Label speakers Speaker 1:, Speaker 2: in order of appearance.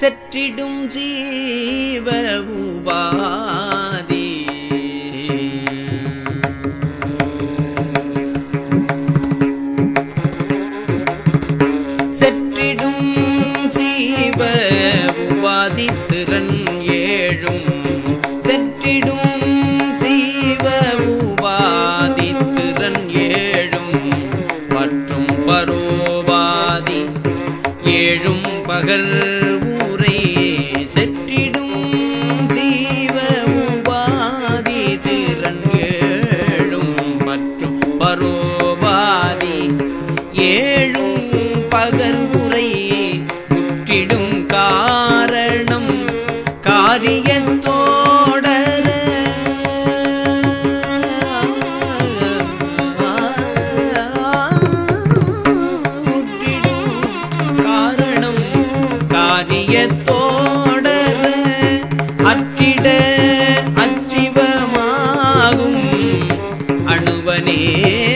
Speaker 1: செற்றிடும் ஜீவ உபாதி. செற்றிடும் ஜீவ உபாதி திறன் ஏழும். செற்றிடும் ஜீவ உபாதி திறன் ஏழும். மற்றும் பரோபாதி ஏழும் பகர் காக்கிடும் காரணம் காரியத்தோடர. முற்றிடும் காரணம் காரியத்தோடர. அற்றிட அச்சிவமாகும் அணுவனே.